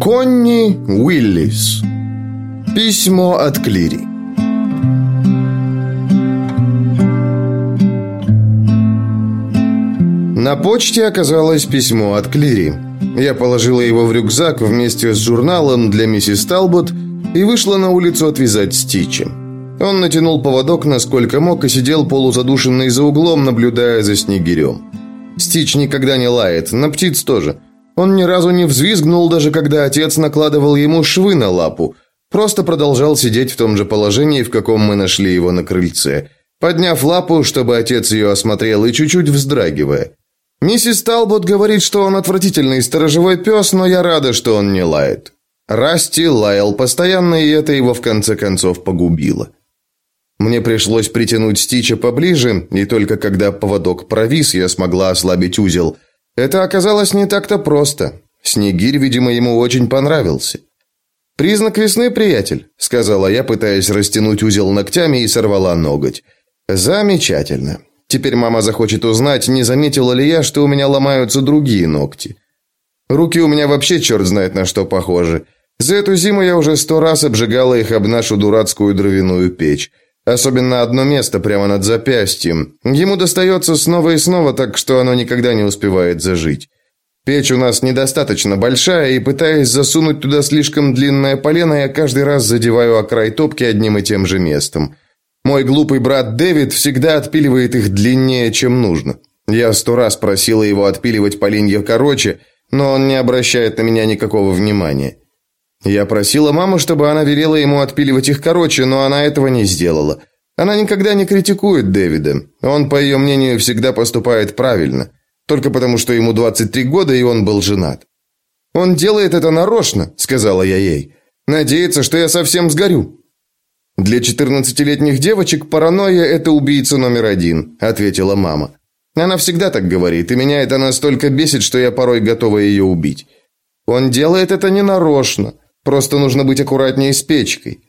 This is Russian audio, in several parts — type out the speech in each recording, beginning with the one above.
Конни Уиллис Письмо от Клири На почте оказалось письмо от Клири. Я положила его в рюкзак вместе с журналом для миссис Талбот и вышла на улицу отвязать Стича. Он натянул поводок насколько мог и сидел полузадушенный за углом, наблюдая за снегирем. Стич никогда не лает, на птиц тоже. Он ни разу не взвизгнул, даже когда отец накладывал ему швы на лапу. Просто продолжал сидеть в том же положении, в каком мы нашли его на крыльце. Подняв лапу, чтобы отец ее осмотрел, и чуть-чуть вздрагивая. Миссис Талбот говорит, что он отвратительный сторожевой пес, но я рада, что он не лает. Расти лаял постоянно, и это его в конце концов погубило. Мне пришлось притянуть Стича поближе, и только когда поводок провис, я смогла ослабить узел. Это оказалось не так-то просто. Снегирь, видимо, ему очень понравился. «Признак весны, приятель», — сказала я, пытаясь растянуть узел ногтями и сорвала ноготь. «Замечательно. Теперь мама захочет узнать, не заметила ли я, что у меня ломаются другие ногти. Руки у меня вообще черт знает на что похожи. За эту зиму я уже сто раз обжигала их об нашу дурацкую дровяную печь. Особенно одно место прямо над запястьем. Ему достается снова и снова, так что оно никогда не успевает зажить. Печь у нас недостаточно большая, и пытаясь засунуть туда слишком длинное полено, я каждый раз задеваю о край топки одним и тем же местом. Мой глупый брат Дэвид всегда отпиливает их длиннее, чем нужно. Я сто раз просила его отпиливать поленья короче, но он не обращает на меня никакого внимания. Я просила маму, чтобы она велела ему отпиливать их короче, но она этого не сделала. Она никогда не критикует Дэвида. Он, по ее мнению, всегда поступает правильно. Только потому, что ему 23 года, и он был женат. «Он делает это нарочно», — сказала я ей. «Надеется, что я совсем сгорю». «Для 14-летних девочек паранойя – это убийца номер один», – ответила мама. «Она всегда так говорит, и меня это настолько бесит, что я порой готова ее убить. Он делает это не нарочно. Просто нужно быть аккуратнее с печкой.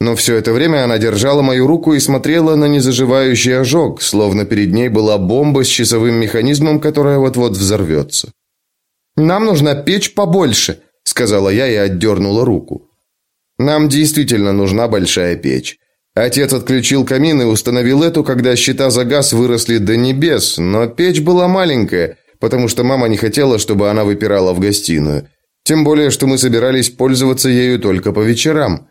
Но все это время она держала мою руку и смотрела на незаживающий ожог, словно перед ней была бомба с часовым механизмом, которая вот-вот взорвется. «Нам нужна печь побольше», — сказала я и отдернула руку. «Нам действительно нужна большая печь. Отец отключил камин и установил эту, когда счета за газ выросли до небес, но печь была маленькая, потому что мама не хотела, чтобы она выпирала в гостиную. Тем более, что мы собирались пользоваться ею только по вечерам.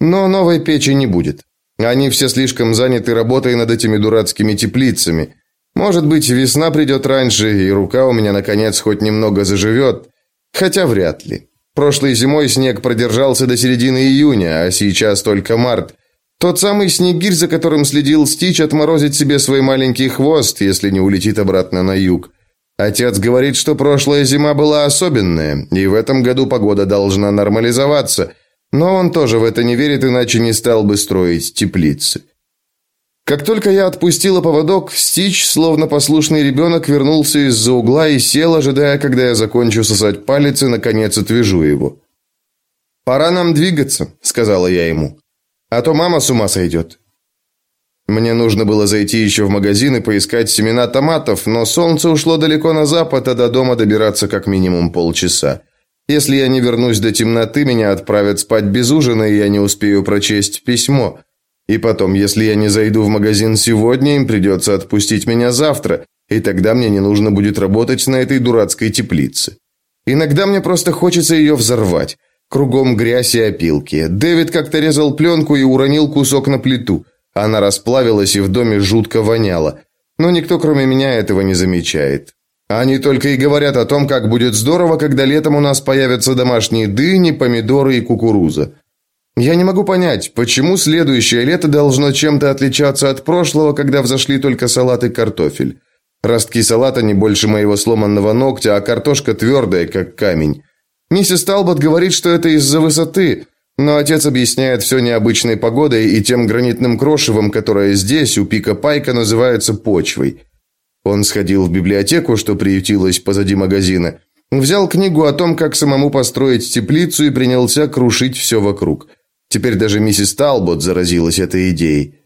Но новой печи не будет. Они все слишком заняты работой над этими дурацкими теплицами. Может быть, весна придет раньше, и рука у меня, наконец, хоть немного заживет. Хотя вряд ли. Прошлой зимой снег продержался до середины июня, а сейчас только март. Тот самый снегирь, за которым следил Стич, отморозит себе свой маленький хвост, если не улетит обратно на юг. Отец говорит, что прошлая зима была особенная, и в этом году погода должна нормализоваться, но он тоже в это не верит, иначе не стал бы строить теплицы. Как только я отпустила поводок, Стич, словно послушный ребенок, вернулся из-за угла и сел, ожидая, когда я закончу сосать палец и, наконец, отвяжу его. «Пора нам двигаться», — сказала я ему. «А то мама с ума сойдет». Мне нужно было зайти еще в магазин и поискать семена томатов, но солнце ушло далеко на запад, а до дома добираться как минимум полчаса. Если я не вернусь до темноты, меня отправят спать без ужина, и я не успею прочесть письмо. И потом, если я не зайду в магазин сегодня, им придется отпустить меня завтра, и тогда мне не нужно будет работать на этой дурацкой теплице. Иногда мне просто хочется ее взорвать. Кругом грязь и опилки. Дэвид как-то резал пленку и уронил кусок на плиту. Она расплавилась и в доме жутко воняло. Но никто, кроме меня, этого не замечает. Они только и говорят о том, как будет здорово, когда летом у нас появятся домашние дыни, помидоры и кукуруза. Я не могу понять, почему следующее лето должно чем-то отличаться от прошлого, когда взошли только салат и картофель. Ростки салата не больше моего сломанного ногтя, а картошка твердая, как камень. Миссис Талбот говорит, что это из-за высоты, но отец объясняет все необычной погодой и тем гранитным крошевом, которое здесь, у пика Пайка, называется почвой. Он сходил в библиотеку, что приютилась позади магазина, взял книгу о том, как самому построить теплицу и принялся крушить все вокруг. Теперь даже миссис Талбот заразилась этой идеей.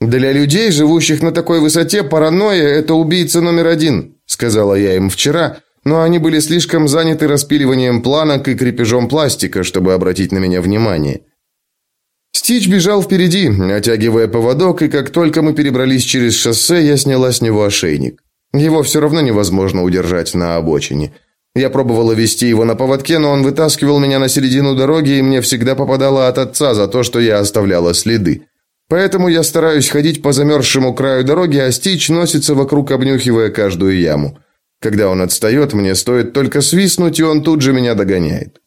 Для людей, живущих на такой высоте, паранойя – это убийца номер один, сказала я им вчера, но они были слишком заняты распиливанием планок и крепежом пластика, чтобы обратить на меня внимание. Стич бежал впереди, натягивая поводок, и как только мы перебрались через шоссе, я сняла с него ошейник. Его все равно невозможно удержать на обочине. Я пробовала вести его на поводке, но он вытаскивал меня на середину дороги, и мне всегда попадало от отца за то, что я оставляла следы. Поэтому я стараюсь ходить по замерзшему краю дороги, а Стич носится вокруг, обнюхивая каждую яму. Когда он отстает, мне стоит только свистнуть, и он тут же меня догоняет.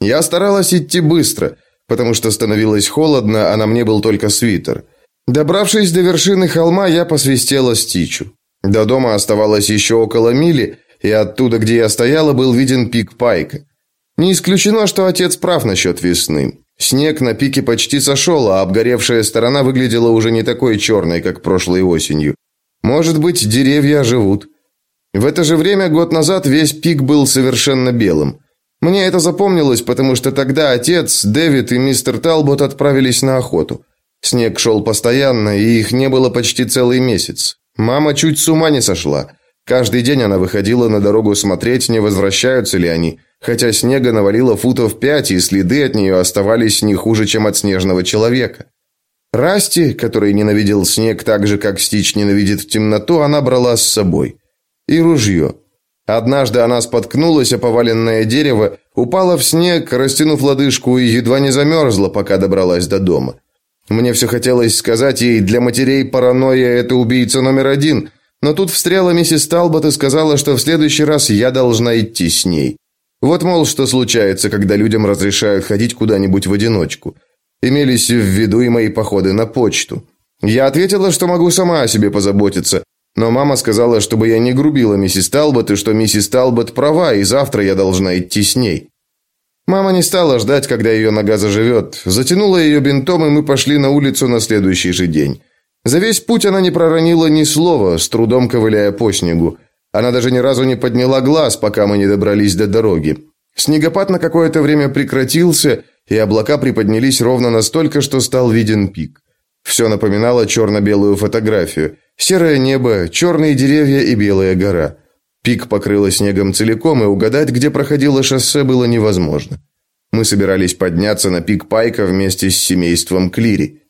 Я старалась идти быстро, потому что становилось холодно, а на мне был только свитер. Добравшись до вершины холма, я посвистела Стичу. До дома оставалось еще около мили, и оттуда, где я стояла, был виден пик Пайка. Не исключено, что отец прав насчет весны. Снег на пике почти сошел, а обгоревшая сторона выглядела уже не такой черной, как прошлой осенью. Может быть, деревья оживут. В это же время, год назад, весь пик был совершенно белым. Мне это запомнилось, потому что тогда отец, Дэвид и мистер Талбот отправились на охоту. Снег шел постоянно, и их не было почти целый месяц. Мама чуть с ума не сошла. Каждый день она выходила на дорогу смотреть, не возвращаются ли они, хотя снега навалило футов пять, и следы от нее оставались не хуже, чем от снежного человека. Расти, который ненавидел снег так же, как Стич ненавидит темноту, она брала с собой. И ружье. Однажды она споткнулась о поваленное дерево, упала в снег, растянув лодыжку и едва не замерзла, пока добралась до дома. Мне все хотелось сказать ей, для матерей паранойя – это убийца номер один, но тут встряла миссис Талбот и сказала, что в следующий раз я должна идти с ней. Вот, мол, что случается, когда людям разрешают ходить куда-нибудь в одиночку. Имелись в виду и мои походы на почту. Я ответила, что могу сама о себе позаботиться, но мама сказала, чтобы я не грубила миссис Талбот и что миссис Талбот права, и завтра я должна идти с ней. Мама не стала ждать, когда ее нога заживет. Затянула ее бинтом, и мы пошли на улицу на следующий же день. За весь путь она не проронила ни слова, с трудом ковыляя по снегу. Она даже ни разу не подняла глаз, пока мы не добрались до дороги. Снегопад на какое-то время прекратился, и облака приподнялись ровно настолько, что стал виден пик. Все напоминало черно-белую фотографию. Серое небо, черные деревья и белая гора. Пик покрыло снегом целиком, и угадать, где проходило шоссе, было невозможно. Мы собирались подняться на пик Пайка вместе с семейством Клири.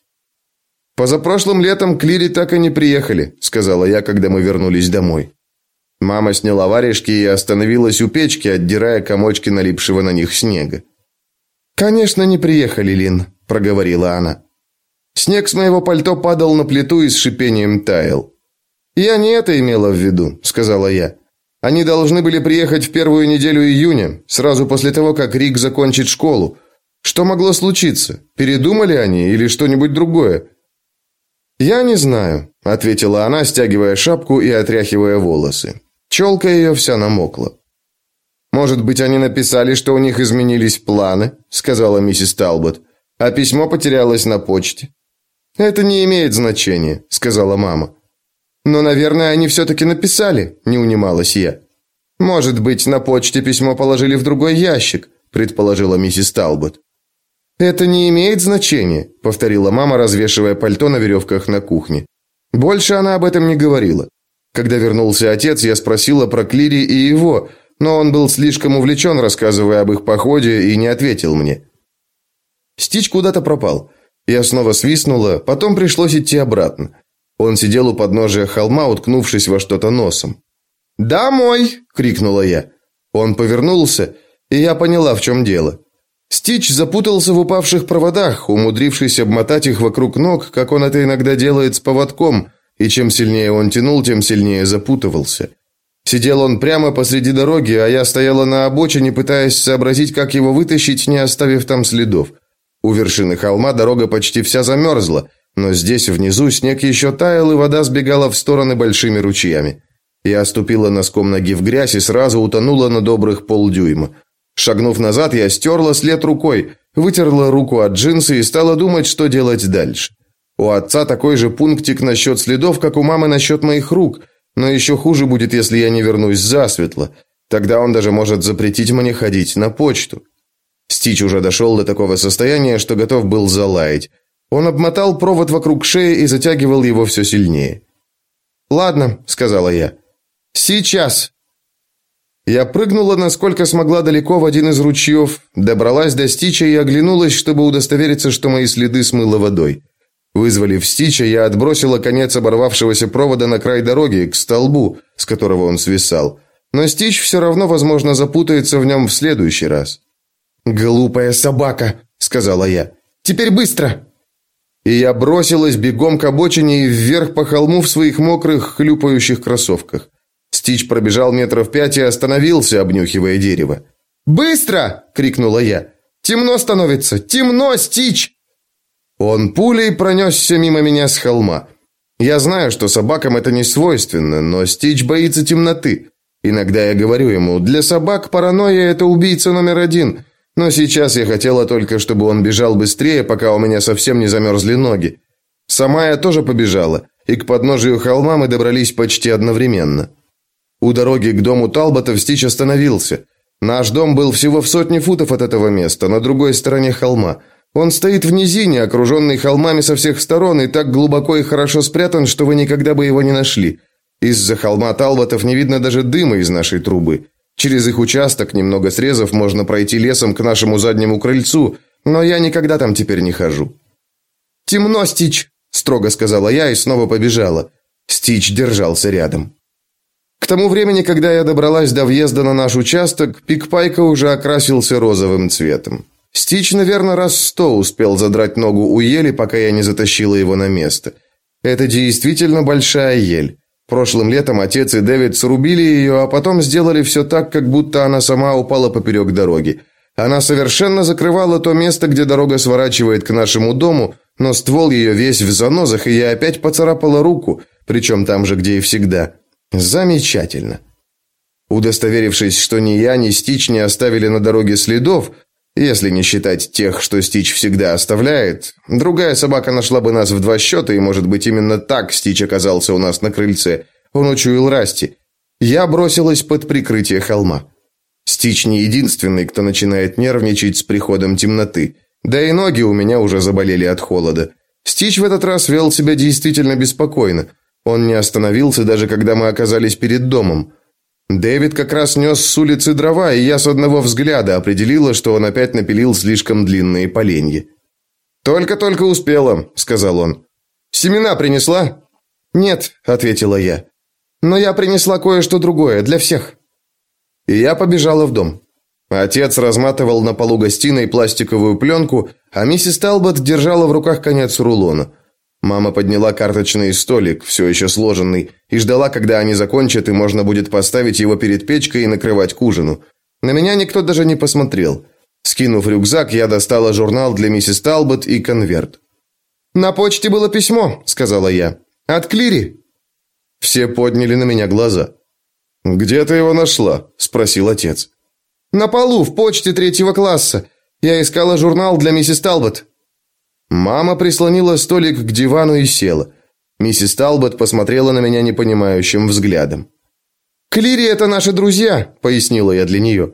«Позапрошлым летом Клири так и не приехали», — сказала я, когда мы вернулись домой. Мама сняла варежки и остановилась у печки, отдирая комочки налипшего на них снега. «Конечно, не приехали, Лин», — проговорила она. Снег с моего пальто падал на плиту и с шипением таял. «Я не это имела в виду», — сказала я. Они должны были приехать в первую неделю июня, сразу после того, как Рик закончит школу. Что могло случиться? Передумали они или что-нибудь другое? Я не знаю, ответила она, стягивая шапку и отряхивая волосы. Челка ее вся намокла. Может быть, они написали, что у них изменились планы, сказала миссис Талбот, а письмо потерялось на почте. Это не имеет значения, сказала мама. Но, наверное, они все-таки написали, не унималась я. Может быть, на почте письмо положили в другой ящик, предположила миссис Талбот. Это не имеет значения, повторила мама, развешивая пальто на веревках на кухне. Больше она об этом не говорила. Когда вернулся отец, я спросила про Клири и его, но он был слишком увлечен, рассказывая об их походе, и не ответил мне. Стич куда-то пропал. Я снова свистнула, потом пришлось идти обратно. Он сидел у подножия холма, уткнувшись во что-то носом. «Домой!» – крикнула я. Он повернулся, и я поняла, в чем дело. Стич запутался в упавших проводах, умудрившись обмотать их вокруг ног, как он это иногда делает с поводком, и чем сильнее он тянул, тем сильнее запутывался. Сидел он прямо посреди дороги, а я стояла на обочине, пытаясь сообразить, как его вытащить, не оставив там следов. У вершины холма дорога почти вся замерзла – но здесь внизу снег еще таял, и вода сбегала в стороны большими ручьями. Я ступила носком ноги в грязь и сразу утонула на добрых полдюйма. Шагнув назад, я стерла след рукой, вытерла руку от джинсы и стала думать, что делать дальше. У отца такой же пунктик насчет следов, как у мамы насчет моих рук, но еще хуже будет, если я не вернусь засветло. Тогда он даже может запретить мне ходить на почту. Стич уже дошел до такого состояния, что готов был залаять. Он обмотал провод вокруг шеи и затягивал его все сильнее. «Ладно», — сказала я. «Сейчас». Я прыгнула, насколько смогла далеко в один из ручьев, добралась до Стича и оглянулась, чтобы удостовериться, что мои следы смыло водой. Вызволив Стича, я отбросила конец оборвавшегося провода на край дороги, к столбу, с которого он свисал. Но Стич все равно, возможно, запутается в нем в следующий раз. «Глупая собака», — сказала я. «Теперь быстро!» И я бросилась бегом к обочине и вверх по холму в своих мокрых, хлюпающих кроссовках. Стич пробежал метров пять и остановился, обнюхивая дерево. «Быстро!» — крикнула я. «Темно становится! Темно, Стич!» Он пулей пронесся мимо меня с холма. Я знаю, что собакам это не свойственно, но Стич боится темноты. Иногда я говорю ему, для собак паранойя – это убийца номер один. Но сейчас я хотела только, чтобы он бежал быстрее, пока у меня совсем не замерзли ноги. Сама я тоже побежала, и к подножию холма мы добрались почти одновременно. У дороги к дому Талботов Стич остановился. Наш дом был всего в сотне футов от этого места, на другой стороне холма – он стоит в низине, окруженный холмами со всех сторон и так глубоко и хорошо спрятан, что вы никогда бы его не нашли. Из-за холма Талботов не видно даже дыма из нашей трубы. Через их участок, немного срезав, можно пройти лесом к нашему заднему крыльцу, но я никогда там теперь не хожу. «Темно, Стич!» – строго сказала я и снова побежала. Стич держался рядом. К тому времени, когда я добралась до въезда на наш участок, пикпайка уже окрасился розовым цветом. Стич, наверное, раз сто успел задрать ногу у ели, пока я не затащила его на место. Это действительно большая ель. Прошлым летом отец и Дэвид срубили ее, а потом сделали все так, как будто она сама упала поперек дороги. Она совершенно закрывала то место, где дорога сворачивает к нашему дому, но ствол ее весь в занозах, и я опять поцарапала руку, причем там же, где и всегда. Замечательно. Удостоверившись, что ни я, ни Стич не оставили на дороге следов, если не считать тех, что Стич всегда оставляет, другая собака нашла бы нас в два счета, и, может быть, именно так Стич оказался у нас на крыльце. Он учуял Расти. Я бросилась под прикрытие холма. Стич не единственный, кто начинает нервничать с приходом темноты. Да и ноги у меня уже заболели от холода. Стич в этот раз вел себя действительно беспокойно. Он не остановился, даже когда мы оказались перед домом. Дэвид как раз нес с улицы дрова, и я с одного взгляда определила, что он опять напилил слишком длинные поленья. «Только-только успела», — сказал он. «Семена принесла?» «Нет», — ответила я. «Но я принесла кое-что другое, для всех». И я побежала в дом. Отец разматывал на полу гостиной пластиковую пленку, а миссис Талбот держала в руках конец рулона. Мама подняла карточный столик, все еще сложенный, и ждала, когда они закончат, и можно будет поставить его перед печкой и накрывать к ужину. На меня никто даже не посмотрел. Скинув рюкзак, я достала журнал для миссис Талбот и конверт. «На почте было письмо», — сказала я. «От Клири». Все подняли на меня глаза. «Где ты его нашла?» – спросил отец. «На полу, в почте третьего класса. Я искала журнал для миссис Талбот». Мама прислонила столик к дивану и села. Миссис Талбот посмотрела на меня непонимающим взглядом. «Клири – это наши друзья», – пояснила я для нее.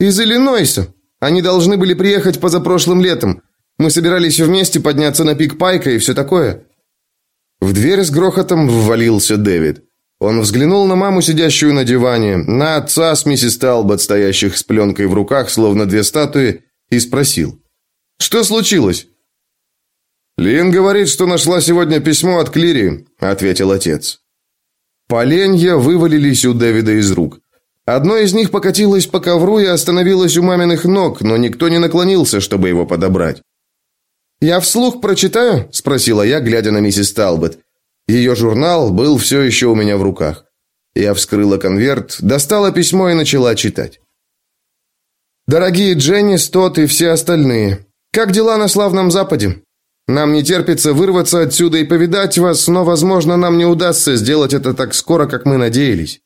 «Из Иллинойса. Они должны были приехать позапрошлым летом. Мы собирались вместе подняться на пик Пайка и все такое». В дверь с грохотом ввалился Дэвид. Он взглянул на маму, сидящую на диване, на отца с миссис Талбот, стоящих с пленкой в руках, словно две статуи, и спросил. «Что случилось?» «Лин говорит, что нашла сегодня письмо от Клири», — ответил отец. Поленья вывалились у Дэвида из рук. Одно из них покатилось по ковру и остановилось у маминых ног, но никто не наклонился, чтобы его подобрать. «Я вслух прочитаю?» – спросила я, глядя на миссис Талбот. Ее журнал был все еще у меня в руках. Я вскрыла конверт, достала письмо и начала читать. «Дорогие Дженни, Стот и все остальные, как дела на славном Западе? Нам не терпится вырваться отсюда и повидать вас, но, возможно, нам не удастся сделать это так скоро, как мы надеялись.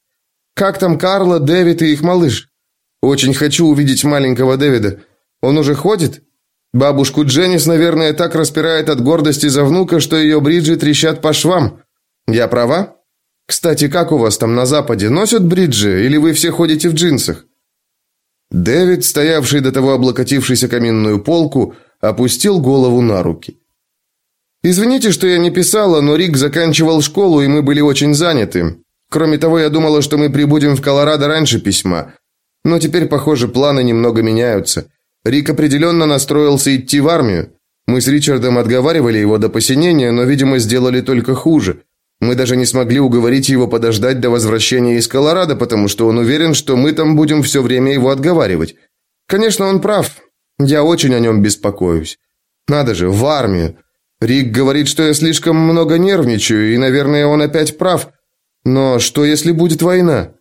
Как там Карла, Дэвид и их малыш? Очень хочу увидеть маленького Дэвида. Он уже ходит? Бабушку Дженнис, наверное, так распирает от гордости за внука, что ее бриджи трещат по швам. Я права? Кстати, как у вас там на западе носят бриджи или вы все ходите в джинсах? Дэвид, стоявший до того облокотившийся каминную полку, опустил голову на руки. Извините, что я не писала, но Рик заканчивал школу, и мы были очень заняты. Кроме того, я думала, что мы прибудем в Колорадо раньше письма. Но теперь, похоже, планы немного меняются. Рик определенно настроился идти в армию. Мы с Ричардом отговаривали его до посинения, но, видимо, сделали только хуже. Мы даже не смогли уговорить его подождать до возвращения из Колорадо, потому что он уверен, что мы там будем все время его отговаривать. Конечно, он прав. Я очень о нем беспокоюсь. Надо же, в армию. Рик говорит, что я слишком много нервничаю, и, наверное, он опять прав. Но что, если будет война?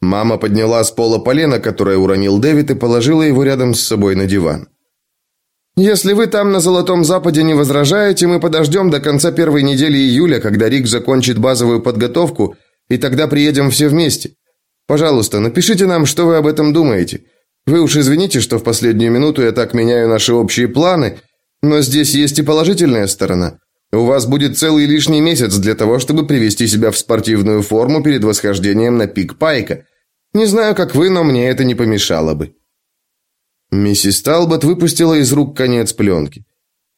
Мама подняла с пола полено, которое уронил Дэвид, и положила его рядом с собой на диван. «Если вы там на Золотом Западе не возражаете, мы подождем до конца первой недели июля, когда Рик закончит базовую подготовку, и тогда приедем все вместе. Пожалуйста, напишите нам, что вы об этом думаете. Вы уж извините, что в последнюю минуту я так меняю наши общие планы, но здесь есть и положительная сторона. У вас будет целый лишний месяц для того, чтобы привести себя в спортивную форму перед восхождением на пик Пайка. Не знаю, как вы, но мне это не помешало бы. Миссис Талбот выпустила из рук конец пленки.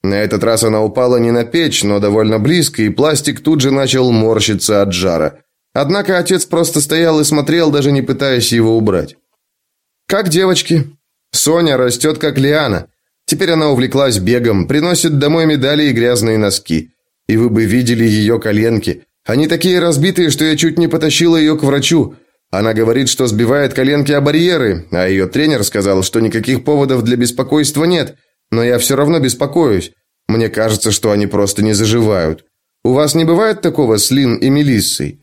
На этот раз она упала не на печь, но довольно близко, и пластик тут же начал морщиться от жара. Однако отец просто стоял и смотрел, даже не пытаясь его убрать. «Как девочки?» «Соня растет, как лиана. Теперь она увлеклась бегом, приносит домой медали и грязные носки. И вы бы видели ее коленки. Они такие разбитые, что я чуть не потащила ее к врачу. Она говорит, что сбивает коленки о барьеры, а ее тренер сказал, что никаких поводов для беспокойства нет, но я все равно беспокоюсь. Мне кажется, что они просто не заживают. У вас не бывает такого с Лин и Мелиссой?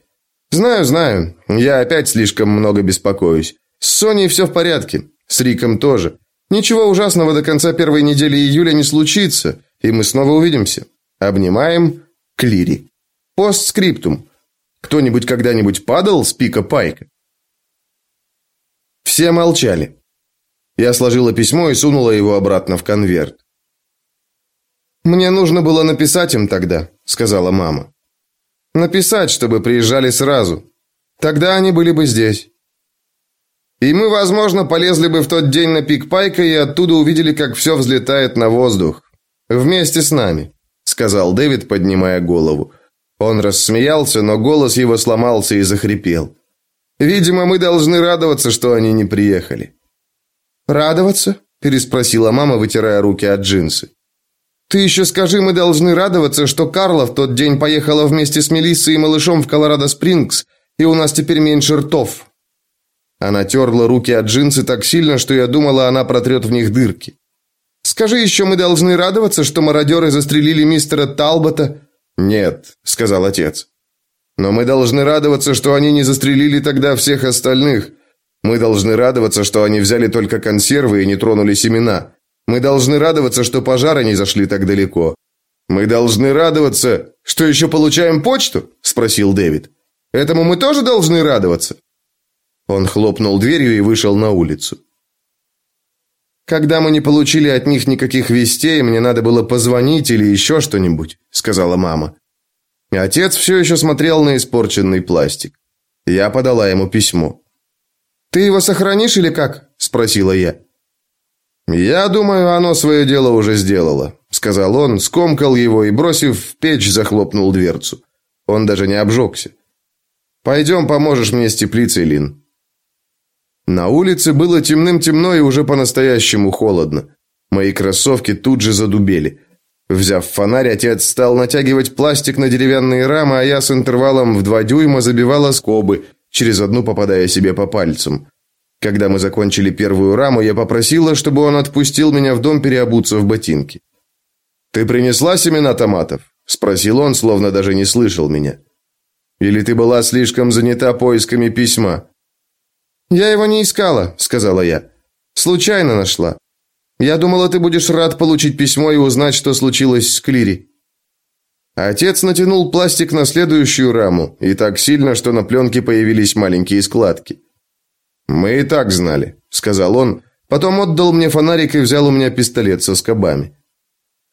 Знаю, знаю. Я опять слишком много беспокоюсь. С Соней все в порядке, с Риком тоже. Ничего ужасного до конца первой недели июля не случится, и мы снова увидимся. Обнимаем Клири. Постскриптум. Кто-нибудь когда-нибудь падал с пика Пайка? Все молчали. Я сложила письмо и сунула его обратно в конверт. «Мне нужно было написать им тогда», — сказала мама. «Написать, чтобы приезжали сразу. Тогда они были бы здесь». И мы, возможно, полезли бы в тот день на пик Пайка и оттуда увидели, как все взлетает на воздух. Вместе с нами», — сказал Дэвид, поднимая голову. Он рассмеялся, но голос его сломался и захрипел. Видимо, мы должны радоваться, что они не приехали. Радоваться? переспросила мама, вытирая руки от джинсы. Ты еще скажи, мы должны радоваться, что Карла в тот день поехала вместе с Мелиссой и малышом в Колорадо-Спрингс, и у нас теперь меньше ртов. Она терла руки от джинсы так сильно, что я думала, она протрет в них дырки. Скажи еще, мы должны радоваться, что мародеры застрелили мистера Талбота? Нет, сказал отец. Но мы должны радоваться, что они не застрелили тогда всех остальных. Мы должны радоваться, что они взяли только консервы и не тронули семена. Мы должны радоваться, что пожары не зашли так далеко. Мы должны радоваться, что еще получаем почту, спросил Дэвид. Этому мы тоже должны радоваться. Он хлопнул дверью и вышел на улицу. Когда мы не получили от них никаких вестей, мне надо было позвонить или еще что-нибудь, сказала мама. Отец все еще смотрел на испорченный пластик. Я подала ему письмо. «Ты его сохранишь или как?» – спросила я. «Я думаю, оно свое дело уже сделало», – сказал он, скомкал его и, бросив в печь, захлопнул дверцу. Он даже не обжегся. «Пойдем, поможешь мне с теплицей, Лин». На улице было темным-темно и уже по-настоящему холодно. Мои кроссовки тут же задубели. Взяв фонарь, отец стал натягивать пластик на деревянные рамы, а я с интервалом в два дюйма забивала скобы, через одну попадая себе по пальцам. Когда мы закончили первую раму, я попросила, чтобы он отпустил меня в дом переобуться в ботинки. «Ты принесла семена томатов?» – спросил он, словно даже не слышал меня. «Или ты была слишком занята поисками письма?» «Я его не искала», – сказала я. «Случайно нашла. Я думала, ты будешь рад получить письмо и узнать, что случилось с Клири. Отец натянул пластик на следующую раму, и так сильно, что на пленке появились маленькие складки. «Мы и так знали», — сказал он, потом отдал мне фонарик и взял у меня пистолет со скобами.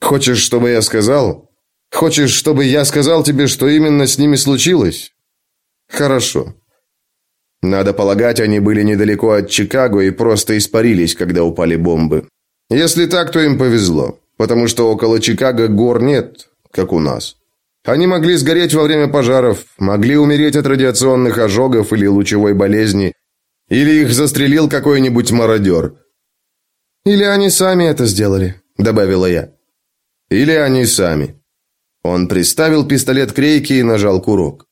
«Хочешь, чтобы я сказал? Хочешь, чтобы я сказал тебе, что именно с ними случилось?» «Хорошо». Надо полагать, они были недалеко от Чикаго и просто испарились, когда упали бомбы. Если так, то им повезло. потому что около Чикаго гор нет, как у нас. Они могли сгореть во время пожаров, могли умереть от радиационных ожогов или лучевой болезни, или их застрелил какой-нибудь мародер. «Или они сами это сделали», — добавила я. «Или они сами». Он приставил пистолет к рейке и нажал курок.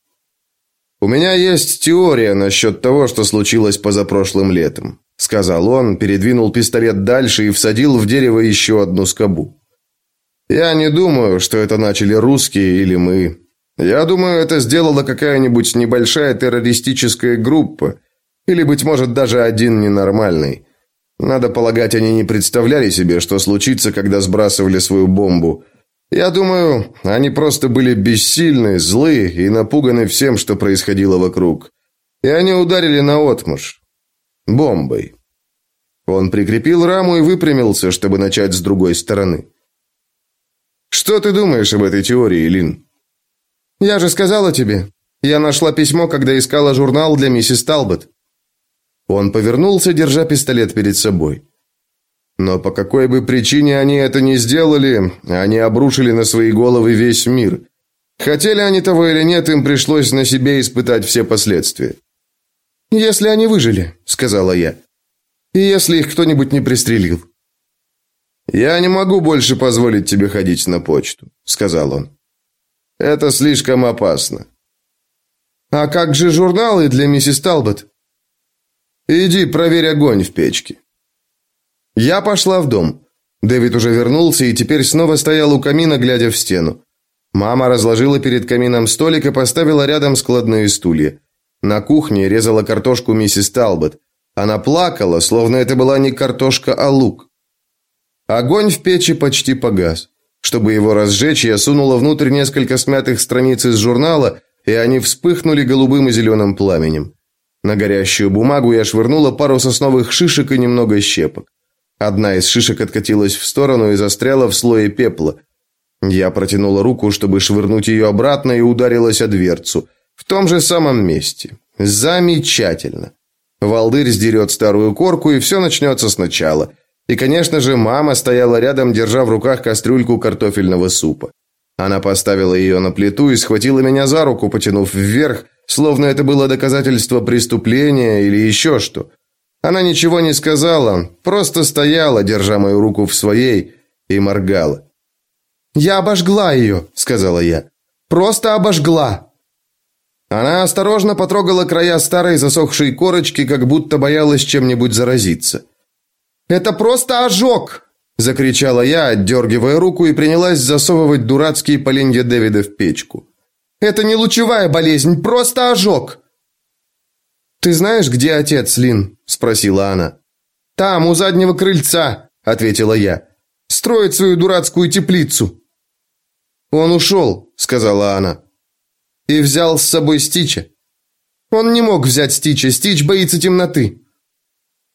«У меня есть теория насчет того, что случилось позапрошлым летом», — сказал он, передвинул пистолет дальше и всадил в дерево еще одну скобу. «Я не думаю, что это начали русские или мы. Я думаю, это сделала какая-нибудь небольшая террористическая группа, или, быть может, даже один ненормальный. Надо полагать, они не представляли себе, что случится, когда сбрасывали свою бомбу. Я думаю, они просто были бессильны, злы и напуганы всем, что происходило вокруг. И они ударили на отмышь. Бомбой. Он прикрепил раму и выпрямился, чтобы начать с другой стороны. «Что ты думаешь об этой теории, Лин?» «Я же сказала тебе. Я нашла письмо, когда искала журнал для миссис Талбот. Он повернулся, держа пистолет перед собой. Но по какой бы причине они это не сделали, они обрушили на свои головы весь мир. Хотели они того или нет, им пришлось на себе испытать все последствия. «Если они выжили», — сказала я. «И если их кто-нибудь не пристрелил». «Я не могу больше позволить тебе ходить на почту», — сказал он. «Это слишком опасно». «А как же журналы для миссис Талбот?» Иди, проверь огонь в печке. Я пошла в дом. Дэвид уже вернулся и теперь снова стоял у камина, глядя в стену. Мама разложила перед камином столик и поставила рядом складные стулья. На кухне резала картошку миссис Талбот. Она плакала, словно это была не картошка, а лук. Огонь в печи почти погас. Чтобы его разжечь, я сунула внутрь несколько смятых страниц из журнала, и они вспыхнули голубым и зеленым пламенем. На горящую бумагу я швырнула пару сосновых шишек и немного щепок. Одна из шишек откатилась в сторону и застряла в слое пепла. Я протянула руку, чтобы швырнуть ее обратно, и ударилась о дверцу. В том же самом месте. Замечательно. Валдырь сдерет старую корку, и все начнется сначала. И, конечно же, мама стояла рядом, держа в руках кастрюльку картофельного супа. Она поставила ее на плиту и схватила меня за руку, потянув вверх, словно это было доказательство преступления или еще что. Она ничего не сказала, просто стояла, держа мою руку в своей, и моргала. «Я обожгла ее», — сказала я. «Просто обожгла». Она осторожно потрогала края старой засохшей корочки, как будто боялась чем-нибудь заразиться. «Это просто ожог!» – закричала я, отдергивая руку и принялась засовывать дурацкие поленья Дэвида в печку. Это не лучевая болезнь, просто ожог. Ты знаешь, где отец, Лин? спросила она. Там, у заднего крыльца, ответила я. Строит свою дурацкую теплицу. Он ушел», — сказала она. И взял с собой Стича. Он не мог взять Стича, Стич боится темноты.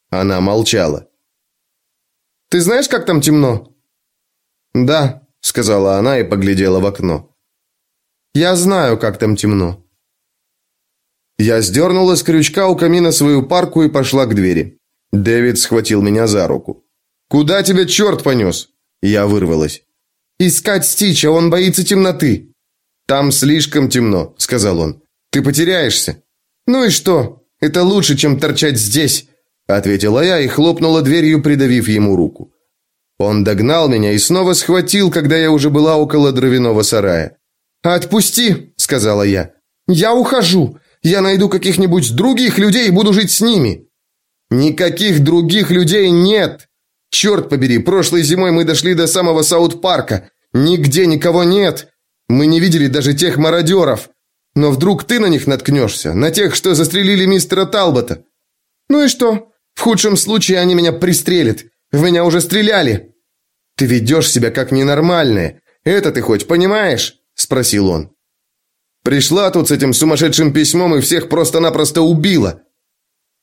Она молчала. Ты знаешь, как там темно? Да, сказала она и поглядела в окно. Я знаю, как там темно. Я сдернула с крючка у камина свою парку и пошла к двери. Дэвид схватил меня за руку. «Куда тебя черт понес?» Я вырвалась. «Искать Стича, он боится темноты». «Там слишком темно», — сказал он. «Ты потеряешься». «Ну и что? Это лучше, чем торчать здесь», — ответила я и хлопнула дверью, придавив ему руку. Он догнал меня и снова схватил, когда я уже была около дровяного сарая. «Отпусти», — сказала я. «Я ухожу. Я найду каких-нибудь других людей и буду жить с ними». «Никаких других людей нет. Черт побери, прошлой зимой мы дошли до самого Саут-парка. Нигде никого нет. Мы не видели даже тех мародеров. Но вдруг ты на них наткнешься, на тех, что застрелили мистера Талбота. Ну и что? В худшем случае они меня пристрелят. В меня уже стреляли. Ты ведешь себя как ненормальная. Это ты хоть понимаешь?» – спросил он. «Пришла тут с этим сумасшедшим письмом и всех просто-напросто убила».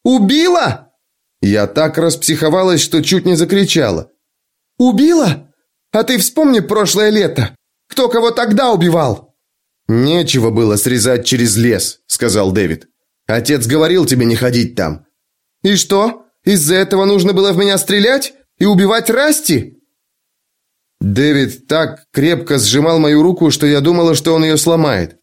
«Убила?» Я так распсиховалась, что чуть не закричала. «Убила? А ты вспомни прошлое лето. Кто кого тогда убивал?» «Нечего было срезать через лес», – сказал Дэвид. «Отец говорил тебе не ходить там». «И что? Из-за этого нужно было в меня стрелять и убивать Расти?» Дэвид так крепко сжимал мою руку, что я думала, что он ее сломает.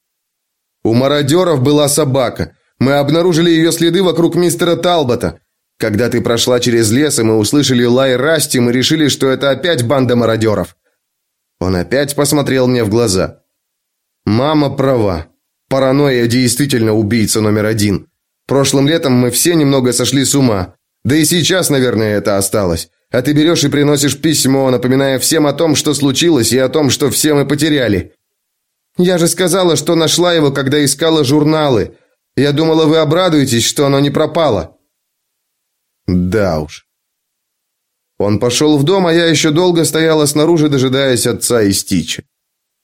У мародеров была собака. Мы обнаружили ее следы вокруг мистера Талбота. Когда ты прошла через лес, и мы услышали лай Расти, мы решили, что это опять банда мародеров. Он опять посмотрел мне в глаза. Мама права. Паранойя действительно убийца номер один. Прошлым летом мы все немного сошли с ума. Да и сейчас, наверное, это осталось. А ты берешь и приносишь письмо, напоминая всем о том, что случилось, и о том, что все мы потеряли. Я же сказала, что нашла его, когда искала журналы. Я думала, вы обрадуетесь, что оно не пропало. Да уж. Он пошел в дом, а я еще долго стояла снаружи, дожидаясь отца и Стича.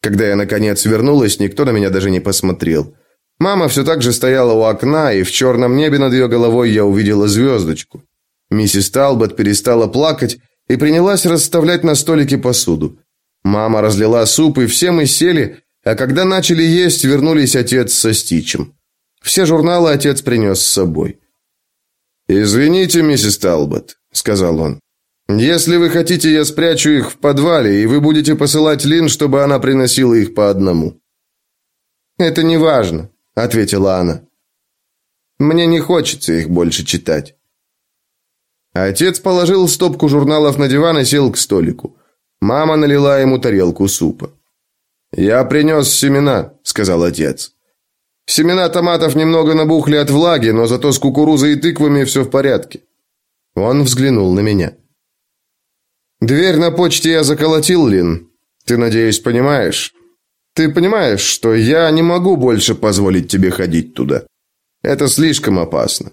Когда я наконец вернулась, никто на меня даже не посмотрел. Мама все так же стояла у окна, и в черном небе над ее головой я увидела звездочку. Миссис Талбот перестала плакать и принялась расставлять на столике посуду. Мама разлила суп, и все мы сели, а когда начали есть, вернулись отец со Стичем. Все журналы отец принес с собой. «Извините, миссис Талбот», — сказал он. «Если вы хотите, я спрячу их в подвале, и вы будете посылать Лин, чтобы она приносила их по одному». «Это не важно», — ответила она. «Мне не хочется их больше читать». Отец положил стопку журналов на диван и сел к столику. Мама налила ему тарелку супа. «Я принес семена», — сказал отец. «Семена томатов немного набухли от влаги, но зато с кукурузой и тыквами все в порядке». Он взглянул на меня. «Дверь на почте я заколотил, Лин. Ты, надеюсь, понимаешь? Ты понимаешь, что я не могу больше позволить тебе ходить туда. Это слишком опасно».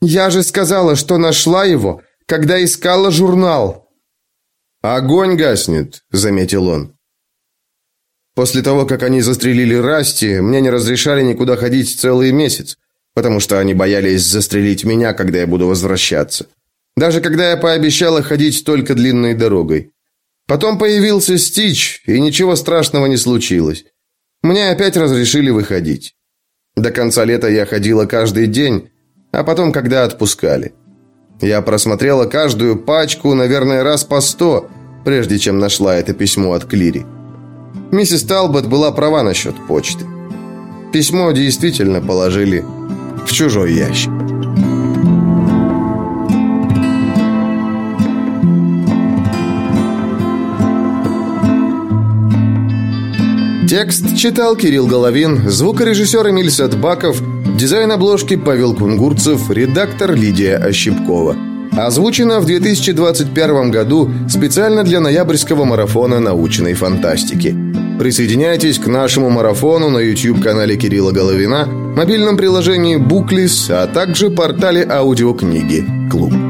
«Я же сказала, что нашла его, когда искала журнал». «Огонь гаснет», — заметил он. После того, как они застрелили Расти, мне не разрешали никуда ходить целый месяц, потому что они боялись застрелить меня, когда я буду возвращаться. Даже когда я пообещала ходить только длинной дорогой. Потом появился Стич, и ничего страшного не случилось. Мне опять разрешили выходить. До конца лета я ходила каждый день, а потом, когда отпускали. Я просмотрела каждую пачку, наверное, раз по сто, прежде чем нашла это письмо от Клири. Миссис Талбот была права насчет почты. Письмо действительно положили в чужой ящик. Текст читал Кирилл Головин, звукорежиссер Эмиль Садбаков, дизайн обложки Павел Кунгурцев, редактор Лидия Ощепкова. Озвучено в 2021 году специально для ноябрьского марафона научной фантастики. Присоединяйтесь к нашему марафону на YouTube-канале Кирилла Головина, мобильном приложении Буклис, а также портале аудиокниги «Клуб».